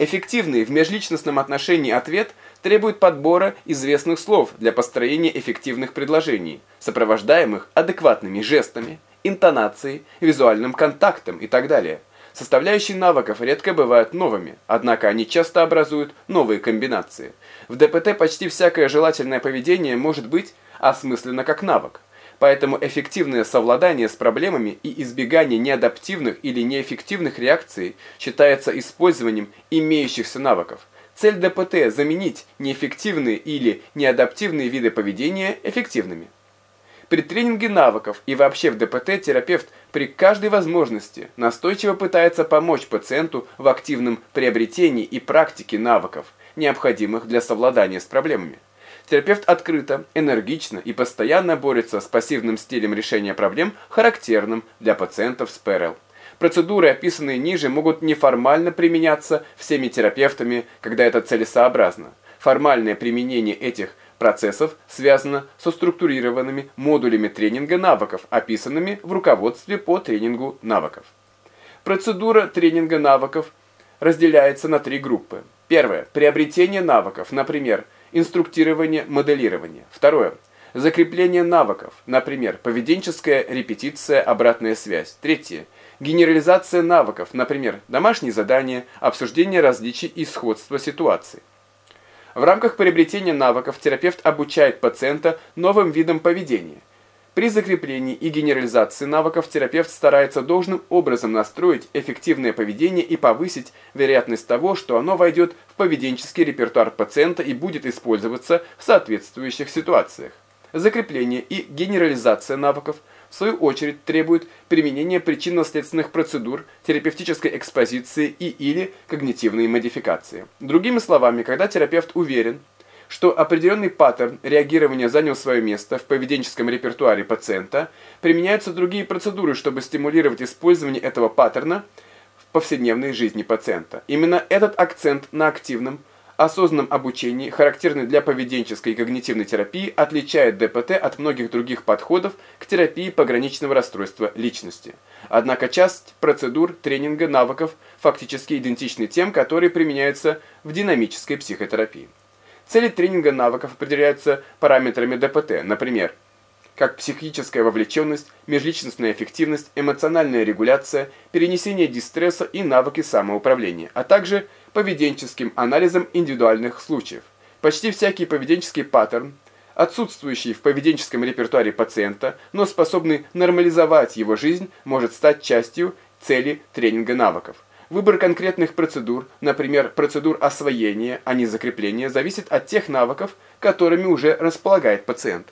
Эффективный в межличностном отношении ответ требует подбора известных слов для построения эффективных предложений, сопровождаемых адекватными жестами, интонацией, визуальным контактом и так далее. Составляющие навыков редко бывают новыми, однако они часто образуют новые комбинации. В ДПТ почти всякое желательное поведение может быть осмысленно как навык. Поэтому эффективное совладание с проблемами и избегание неадаптивных или неэффективных реакций считается использованием имеющихся навыков. Цель ДПТ – заменить неэффективные или неадаптивные виды поведения эффективными. При тренинге навыков и вообще в ДПТ терапевт при каждой возможности настойчиво пытается помочь пациенту в активном приобретении и практике навыков, необходимых для совладания с проблемами. Терапевт открыто, энергично и постоянно борется с пассивным стилем решения проблем, характерным для пациентов с ПРЛ. Процедуры, описанные ниже, могут неформально применяться всеми терапевтами, когда это целесообразно. Формальное применение этих процессов связано со структурированными модулями тренинга навыков, описанными в руководстве по тренингу навыков. Процедура тренинга навыков разделяется на три группы. Первое. Приобретение навыков, например, инструктирование, моделирование. Второе. Закрепление навыков, например, поведенческая репетиция, обратная связь. Третье. Генерализация навыков, например, домашние задания, обсуждение различий и сходства ситуаций. В рамках приобретения навыков терапевт обучает пациента новым видам поведения. При закреплении и генерализации навыков терапевт старается должным образом настроить эффективное поведение и повысить вероятность того, что оно войдет в поведенческий репертуар пациента и будет использоваться в соответствующих ситуациях. Закрепление и генерализация навыков – в свою очередь требует применения причинно-следственных процедур, терапевтической экспозиции и или когнитивной модификации. Другими словами, когда терапевт уверен, что определенный паттерн реагирования занял свое место в поведенческом репертуаре пациента, применяются другие процедуры, чтобы стимулировать использование этого паттерна в повседневной жизни пациента. Именно этот акцент на активном, осознанном обучении, характерный для поведенческой и когнитивной терапии, отличает ДПТ от многих других подходов к терапии пограничного расстройства личности. Однако часть процедур тренинга навыков фактически идентичны тем, которые применяются в динамической психотерапии. Цели тренинга навыков определяются параметрами ДПТ, например, как психическая вовлеченность, межличностная эффективность, эмоциональная регуляция, перенесение дистресса и навыки самоуправления, а также поведенческим анализом индивидуальных случаев. Почти всякий поведенческий паттерн, отсутствующий в поведенческом репертуаре пациента, но способный нормализовать его жизнь, может стать частью цели тренинга навыков. Выбор конкретных процедур, например, процедур освоения, а не закрепления, зависит от тех навыков, которыми уже располагает пациент.